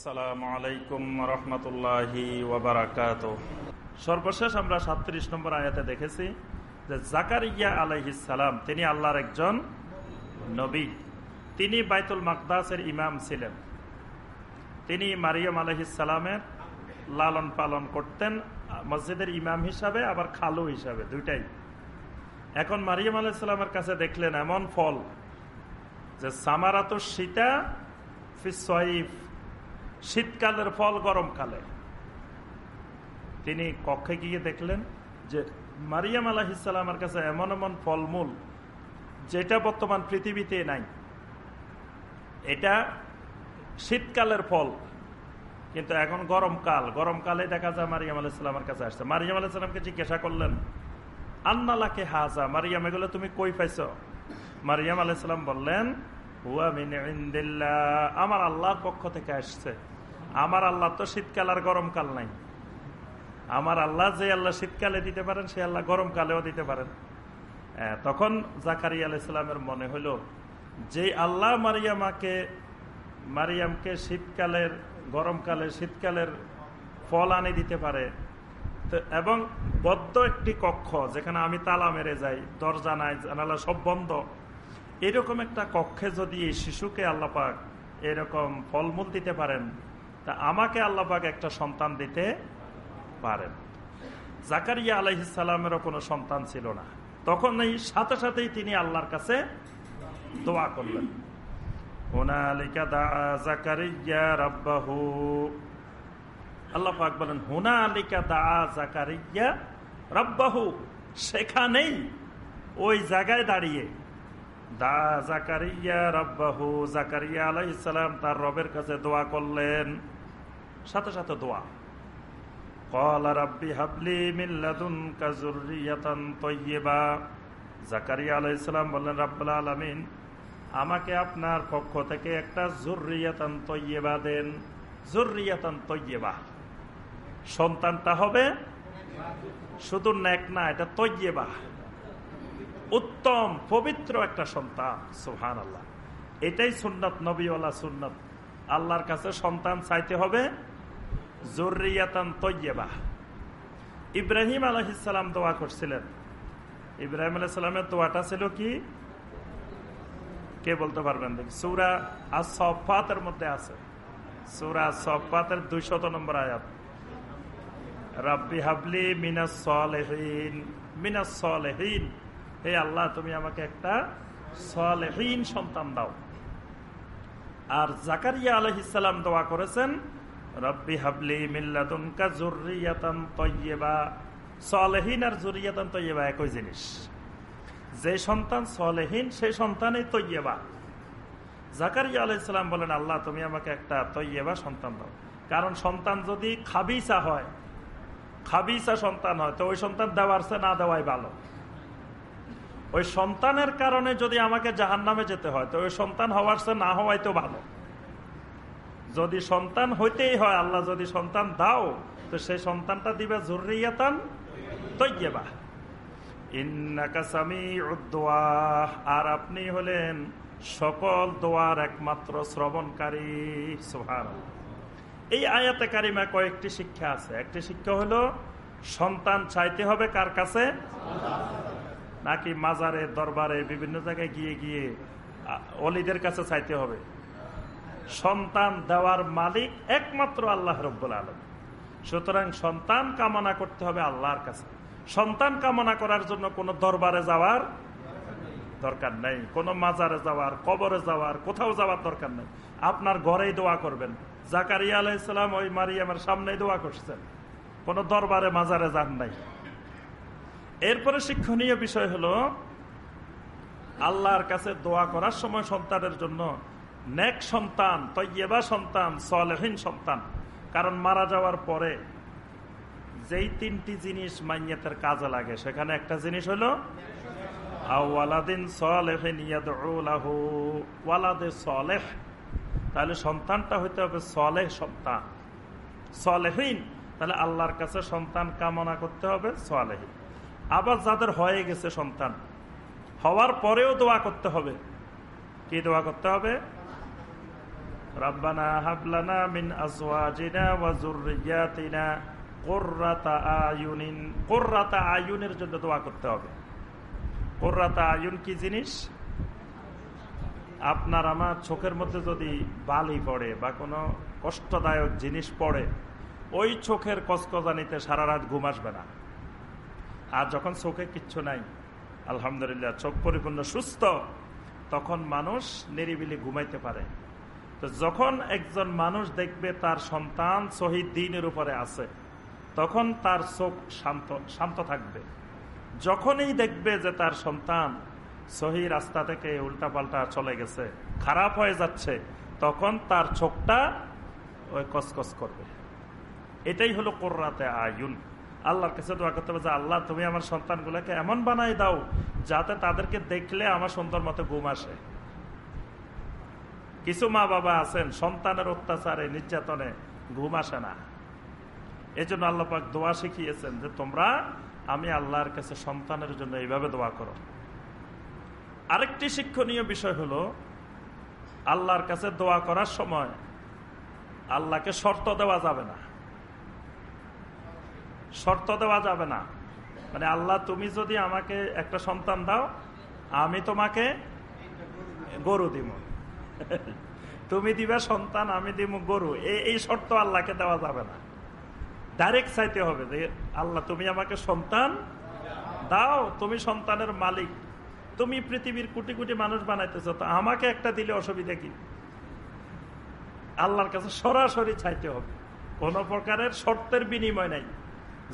আসসালামু আলাইকুম রহমতুল্লাহি সর্বশেষ আমরা সাতত্রিশ নম্বর আয়াতে দেখেছি যে জাকারিয়া সালাম, তিনি আল্লাহর একজন নবী। তিনি বাইতুল মাকদাসের ইমাম ছিলেন। তিনি মারিয়ম সালামের লালন পালন করতেন, মসজিদের ইমাম হিসাবে, আবার খালু হিসাবে, দুইটাই। এখন মারিয়ম আলাইসাল্লামের কাছে দেখলেন এমন ফল যে সামারাত সীতা ফিসইফ শীতকালের ফল গরমকালে। তিনি কক্ষে গিয়ে দেখলেন যে মারিয়াম আলাহিসাল্লামের কাছে এমন এমন ফলমূল যেটা বর্তমান পৃথিবীতে নাই। এটা শীতকালের ফল, কিন্তু এখন গরমকাল। গরমকালে দেখা যায় মারিয়াম আলাইসাল্লামের কাছে আসছে। মারিয়াম আলাইসাল্লামকে জিজ্ঞাসা করলেন আন্নালাকে হাজা মারিয়াম, এগুলো তুমি কই পাইছ? মারিয়াম আলাইসাল্লাম বললেন আমার আল্লাহর পক্ষ থেকে আসছে। আমার আল্লাহ তো শীতকাল আর গরমকাল নাই। আমার আল্লাহ যে আল্লাহ শীতকালে দিতে পারেন, সে আল্লাহ গরমকালেও দিতে পারেন। তখন জাকারি আলাইসালামের মনে হইল, যে আল্লাহ মারিয়ামাকে, মারিয়ামকে শীতকালের, গরমকালে শীতকালের ফল আনে দিতে পারে। এবং বদ্ধ একটি কক্ষ, যেখানে আমি তালা মেরে যাই, দরজা নাই, জানালা সব বন্ধ। এরকম একটা কক্ষে যদি এই শিশুকে আল্লাপাক এরকম ফলমূল দিতে পারেন তা আমাকে আল্লাপাক একটা সন্তান দিতে পারেন। জাকারিয়া আলহিসাল্লামেরও কোনো সন্তান ছিল না। তখন এই সাথে সাথেই তিনি আল্লাহর কাছে দোয়া করলেন। বলেন আলিকা দা সেখানেই ওই জায়গায় দাঁড়িয়ে দা জাকারিয়া রব্বাহু, জাকারিয়া আলাইসালাম তার রবের কাছে দোয়া করলেন। সাথে সাথে দোয়া। কল রাব্বি হাবলি মিল্লাদুন কাজুরিয়াতান তৈয়বা জাকারিয়া আলাইসালাম বললেন, রাব্বুল আলমিন, আমাকে আপনার পক্ষ থেকে একটা জুরিয়াতান তৈয়বা দেন। জুরিয়াতান তৈয়বা সন্তানটা হবে? শুধু নেক না, এটা তৈয়বা উত্তম, পবিত্র একটা সন্তান সুহান আল্লাহ এটাই সুন্নত, নবীওয়ালা সুন্নত। আল্লাহর কাছে সন্তান চাইতে হবে, জরুরিয়াতান তৈয়বা। ইব্রাহিম আলহিসাম দোয়া করছিলেন। ইব্রাহিম আলাইসালামের দোয়াটা ছিল কি? কে বলতে পারবেন দেখি? সুরা আর সফাতের মধ্যে আছে। সুরা সফাতের দুইশত নম্বর আয়াত। রাব্বি হাবলি মিনাস মিনাস হে আল্লাহ, তুমি আমাকে একটা সলেহীন সন্তান দাও। আর জাকারিয়া আলহিসাল্লাম দোয়া করেছেন, রব্বি হাবলি মিল্লাদুনকা জুরিয়াতান তৈয়বা। সলেহীন আর জুরিয়াতান তৈয়বা একই জিনিস। যে সন্তান সলেহীন সেই সন্তানই তৈয়বা। জাকারিয়া আলাইসাল্লাম বলেন, আল্লাহ, তুমি আমাকে একটা তৈয়বা সন্তান দাও। কারণ সন্তান যদি খাবিসা হয়, খাবিসা সন্তান হয়, তো ওই সন্তান দেওয়ার সে না দেওয়াই ভালো। ওই সন্তানের কারণে যদি আমাকে জাহান নামে যেতে হয়, তো ওই সন্তান হওয়ার সে না হওয়াই তো ভালো। যদি সন্তান হইতেই হয়, আল্লাহ যদি সন্তান দাও, তো সেই সন্তানটা দিবে জরুরিয়াতান তৈবা আর আপনি হলেন সকল দোয়ার একমাত্র শ্রবণকারী। সোহান এই আয়াতে কারিমা কয়েকটি শিক্ষা আছে। একটি শিক্ষা হলো, সন্তান চাইতে হবে কার কাছে? নাকি মাজারে, দরবারে, বিভিন্ন জায়গায় গিয়ে গিয়ে অলিদের কাছে চাইতে হবে। সন্তান দেওয়ার মালিক একমাত্র আল্লাহ রব্বুল আলম সুতরাং সন্তান কামনা করতে হবে আল্লাহর কাছে। সন্তান কামনা করার জন্য কোনো দরবারে যাওয়ার দরকার নেই। কোনো মাজারে যাওয়ার, কবরে যাওয়ার, কোথাও যাওয়ার দরকার নেই। আপনার ঘরেই দোয়া করবেন। জাকারিয়া আলাইসালাম ওই মারিয়ামের সামনেই দোয়া করছেন। কোনো দরবারে, মাজারে যান নাই। এরপরে শিক্ষণীয় বিষয় হলো, আল্লাহর কাছে দোয়া করার সময় সন্তানের জন্য নেক সন্তান তৈবা সন্তান, সলেহীন সন্তান। কারণ মারা যাওয়ার পরে যেই তিনটি জিনিস মাইয়াতের কাজে লাগে, সেখানে একটা জিনিস হলো ওয়ালাদিন সলেহিন ওয়ালাদে তাহলে সন্তানটা হইতে হবে সলেহ সন্তান। সলেহীন, তাহলে আল্লাহর কাছে সন্তান কামনা করতে হবে সলেহীন। আবার যাদের হয়ে গেছে সন্তান। হওয়ার পরেও দোয়া করতে হবে। কি দোয়া করতে হবে? রব্বানা হাবলানা মিন আজওয়াজিনা ওয়া যুররিয়াতিনা কুররাতা আয়ুনিন। কুররাতা আয়ুনের জন্য দোয়া করতে হবে। কুররাতা আয়ুন কি জিনিস? আপনার আমার চোখের মধ্যে যদি বালি পড়ে বা কোনো কষ্টদায়ক জিনিস পড়ে, ওই চোখের কসকজানিতে সারা রাত ঘুম আসবে না। আর যখন চোখে কিচ্ছু নাই, আলহামদুলিল্লাহ, চোখ পরিপূর্ণ, সুস্থ, তখন মানুষ নিরিবিলি ঘুমাইতে পারে। তো যখন একজন মানুষ দেখবে তার সন্তান শহীদ দিনের উপরে আছে, তখন তার চোখ শান্ত শান্ত থাকবে। যখনই দেখবে যে তার সন্তান সহি রাস্তা থেকে উল্টাপাল্টা চলে গেছে, খারাপ হয়ে যাচ্ছে, তখন তার চোখটা ওই কসকস করবে। এটাই হলো কোর্রাতে আয়ুন। আল্লাহর কাছে দোয়া করতে হবে যে, আল্লাহ, তুমি আমার সন্তানগুলোকে এমন বানাই দাও যাতে তাদেরকে দেখলে আমার সুন্দর মতো ঘুম আসে। কিছু মা বাবা আছেন, সন্তানের অত্যাচারে, নির্যাতনে ঘুম আসে না। এই জন্য আল্লাপাক দোয়া শিখিয়েছেন যে, তোমরা আমি আল্লাহর কাছে সন্তানের জন্য এইভাবে দোয়া করো। আরেকটি শিক্ষণীয় বিষয় হলো, আল্লাহর কাছে দোয়া করার সময় আল্লাহকে শর্ত দেওয়া যাবে না। শর্ত দেওয়া যাবে না। মানে আল্লাহ, তুমি যদি আমাকে একটা সন্তান দাও, আমি তোমাকে গরু দিব। তুমি দিবে সন্তান, আমি দিব গরু। এই শর্ত আল্লাহকে দেওয়া যাবে না। ডাইরেক্ট চাইতে হবে যে, আল্লাহ, তুমি আমাকে সন্তান দাও, তুমি সন্তানের মালিক। তুমি পৃথিবীর কোটি কোটি মানুষ বানাইতেছ, তো আমাকে একটা দিলে অসুবিধা কি? আল্লাহর কাছে সরাসরি চাইতে হবে। কোন প্রকারের শর্তের বিনিময় নাই।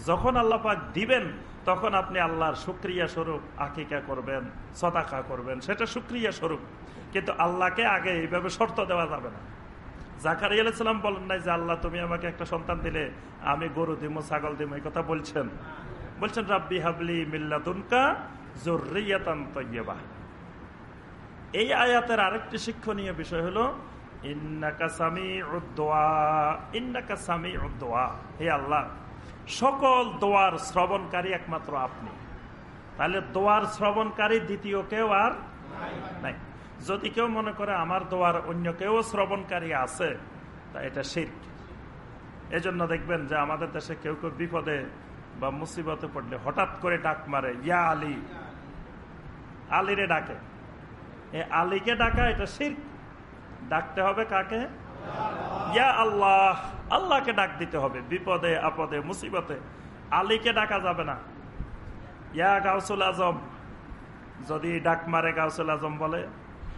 যখন আল্লাহ পাক দিবেন, তখন আপনি আল্লাহর সুক্রিয়া স্বরূপ আকিকা করবেন, সদাকা করবেন। সেটা সুক্রিয়া স্বরূপ। কিন্তু আল্লাহকে আগে এইভাবে শর্ত দেওয়া যাবে না। জাকারি আলাইসালাম বলেন নাই যে, আল্লাহ, তুমি আমাকে একটা সন্তান দিলে, আমি গরু দিমো, ছাগল দিমো। এই কথা বলছেন। বলছেন, রাব্বি হাবলি মিল্লাতুনকা জরুরিয়াতান তৈবা এই আয়াতের আরেকটি শিক্ষণীয় বিষয় হলো, ইন্নাকা সামি উদ্দোয়া ইন্নাকা সামি উদ্দোয়া হে আল্লাহ সকল দোয়ার শ্রবণকারী একমাত্র আপনি। তাহলে দোয়ার শ্রবণকারী দ্বিতীয় কেউ আর নাই। যদি কেউ মনে করে আমার দোয়ার অন্য কেউ শ্রবণকারী আছে, তা এটা শির এজন্য দেখবেন যে আমাদের দেশে কেউ কেউ বিপদে বা মুসিবতে পড়লে হঠাৎ করে ডাক মারে, ইয়া আলী। আলীরে ডাকে। এ আলীকে ডাকা এটা শির ডাকতে হবে কাকে? ইয়া আল্লাহ। আল্লাহকে ডাক দিতে হবে, বিপদে, আপদে, মুসিবতে। আলীকে ডাকা যাবে না। ইয়া গাউসুল আজম, যদি ডাক মারে গাউসুল আজম বলে,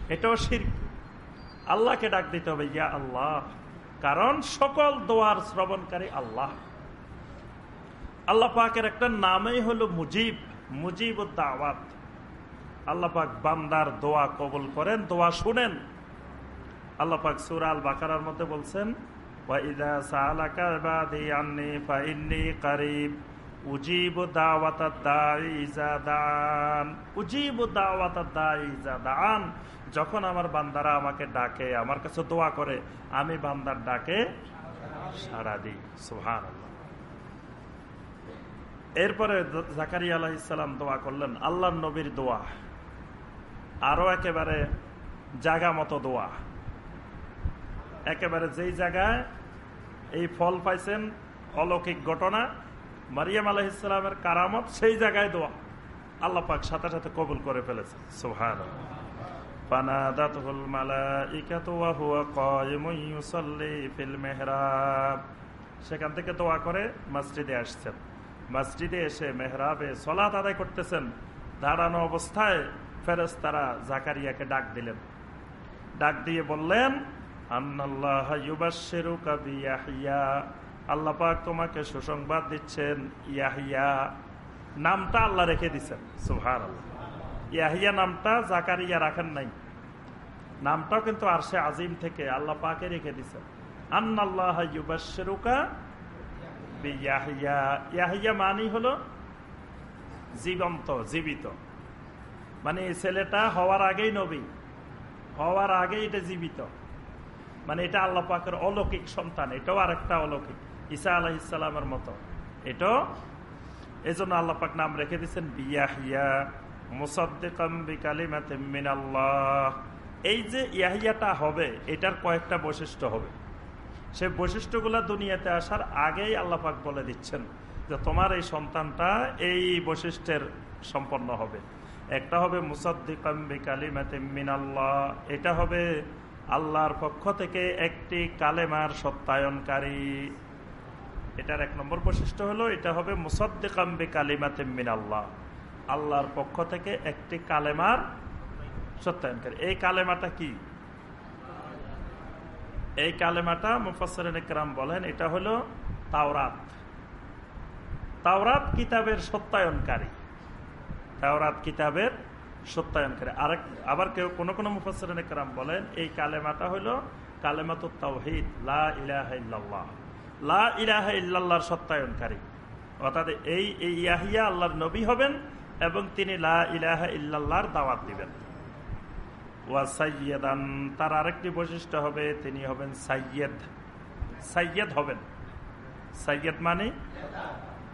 এটাও শির আল্লাহকে ডাক দিতে হবে, ইয়া আল্লাহ। কারণ সকল দোয়ার শ্রবণকারী আল্লাহ। আল্লাহ পাকের একটা নামই হলো মুজিব মুজিব দাওয়াত। আল্লাহ পাক বান্দার দোয়া কবুল করেন, দোয়া শুনেন। আল্লাহ পাক সুরাল বাকারার মধ্যে বলছেন যখন আমার বান্দারা আমাকে ডাকে, আমার কাছে দোয়া করে, আমি বান্দার ডাকে সারা দিই। সুহান এরপরে জাকারি আলাহ ইসলাম দোয়া করলেন আল্লাহ নবীর দোয়া। আরও একেবারে জায়গা মতো দোয়া। একেবারে যেই জায়গায় এই ফল পাইছেন অলৌকিক ঘটনা। মারিয়াম আলহিসের কারামত সেই জায়গায় দোয়া। আল্লাহ পাক সাথে সাথে কবুল করে ফেলেছে সুহান সেখান থেকে দোয়া করে মসজিদে আসছেন। মসজিদে এসে মেহরাবে সলাত আদায় করতেছেন। দাঁড়ানো অবস্থায় ফেরেস তারা জাকারিয়াকে ডাক দিলেন। ডাক দিয়ে বললেন আল্লাহ পাক তোমাকে সুসংবাদ দিচ্ছেন, ইয়াহিয়া। নামটা আল্লাহ রেখে দিচ্ছেন সুহার ইয়াহিয়া নামটা জাকারিয়া রাখেন নাই। নামটাও কিন্তু আরশে আজিম থেকে আল্লাহ পাকে রেখে দিচ্ছেন ইউবাসেরুকা ইয়াহিয়া মানি হলো জীবন্ত, জীবিত। মানে ছেলেটা হওয়ার আগেই নবী, হওয়ার আগেই এটা জীবিত। মানে এটা আল্লাহ পাকের অলৌকিক সন্তান, এটাও আর একটা অলৌকিক। ঈসা আলাহ ইসলামের মতো। এটাও এই জন্য আল্লাহ পাক নাম রেখে দিচ্ছেন বিয়াহিয়া মুসাদ্দিকাম বিকালিমাতে মিনাল্লাহ। এই যে ইয়াহিয়াটা হবে, এটার কয়েকটা বৈশিষ্ট্য হবে। সে বৈশিষ্ট্যগুলা দুনিয়াতে আসার আগেই আল্লাপাক বলে দিচ্ছেন যে তোমার এই সন্তানটা এই বৈশিষ্ট্যের সম্পন্ন হবে। একটা হবে মিনাল্লাহ, এটা হবে আল্লাহর পক্ষ থেকে একটি কালেমার সত্যায়নকারী। এটার এক নম্বর বৈশিষ্ট্য হলো, এটা হবে মুসদ্দিকাম্বি কালিমাতে মিনাল্লাহ। আল্লাহর পক্ষ থেকে একটি কালেমার সত্যায়নকারী। এই কালেমাটা কি? এই কালেমাটা মুফাসরিন বলেন, এটা হলো তাওরাত। তাওরাত কিতাবের সত্যায়নকারী। তাওরাত কিতাবের সত্যায়নকারী। আরেক আবার কেউ কোনো কোনো মুফাসরিন বলেন, এই কালেমাটা হলো কালেমাত তাওহিদ, লা ইল্লাল্লাহ। লা ইলাহা সত্যায়নকারী। অর্থাৎ এই ইয়াহিয়া আল্লাহর নবী হবেন এবং তিনি লা ইলাহা ইল্লাল্লাহর দাওয়াত দিবেন। ওয়া সাইয়েদান তার আরেকটি বৈশিষ্ট্য হবে, তিনি হবেন সাইয়েদ সাইয়েদ হবেন। সাইয়েদ মানে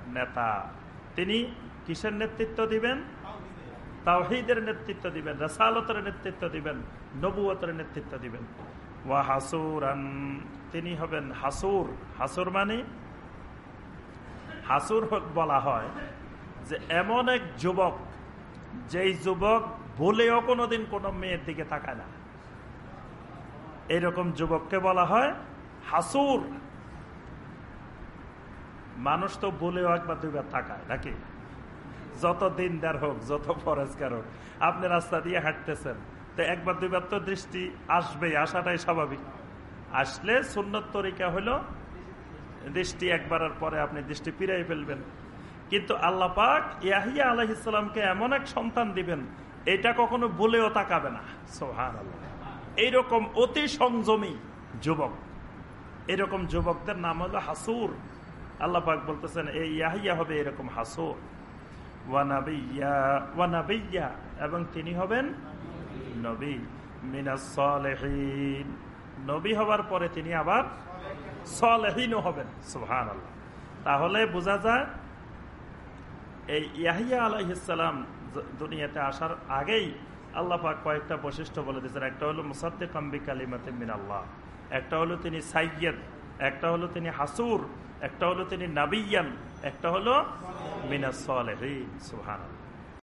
নেতা। তিনি কিসের নেতৃত্ব দিবেন? তাওহিদের নেতৃত্ব দিবেন, রসালতের নেতৃত্ব দিবেন নবুয়তের নেতৃত্ব দিবেন। ওয়া হাসুরান, তিনি হবেন হাসুর। হাসুর মানে? হাসুর বলা হয় যে এমন এক যুবক, যেই যুবক বলেও কোনোদিন কোনো মেয়ের দিকে তাকায় না। এরকম যুবককে বলা হয় হাসুর। মানুষ তো বলেও একবার দুইবার তাকায়, নাকি? যত দিনদার হোক, যত ফরেজগার হোক, আপনি রাস্তা দিয়ে হাঁটতেছেন। তো একবার, দুইবার তো দৃষ্টি আসবে আসাটাই স্বাভাবিক। আসলে সুন্নত তরিকা হলো দৃষ্টি একবারের পরে আপনি দৃষ্টি ফিরাই ফেলবেন। কিন্তু আল্লাহ পাক ইয়াহিয়া আলহিসামকে এমন এক সন্তান দিবেন, এটা কখনো বলেও তাকাবে না। সোহান এইরকম অতি সংযমী যুবক। এরকম যুবকদের নাম হলো হাসুর। আল্লাহ পাক বলতেছেন এই ইয়াহিয়া হবে এরকম হাসুর। এবং তিনি হবেন নবী। মিনাসলেহীন নবী হবার পরে তিনি আবার সলেহীনও হবেন সুহান তাহলে বোঝা যায়, এই ইয়াহিয়া আলহিসাম দুনিয়াতে আসার আগেই আল্লাহ পাক কয়েকটা বৈশিষ্ট্য বলে দিয়েছেন। একটা হলো মুসাদ্দিক আম্বি কালিমাতে মিন আল্লাহ একটা হলো তিনি সাইয়দ একটা হলো তিনি হাসুর, একটা হলো তিনি নাবিয়ান, একটা হলো মিনাস সুহান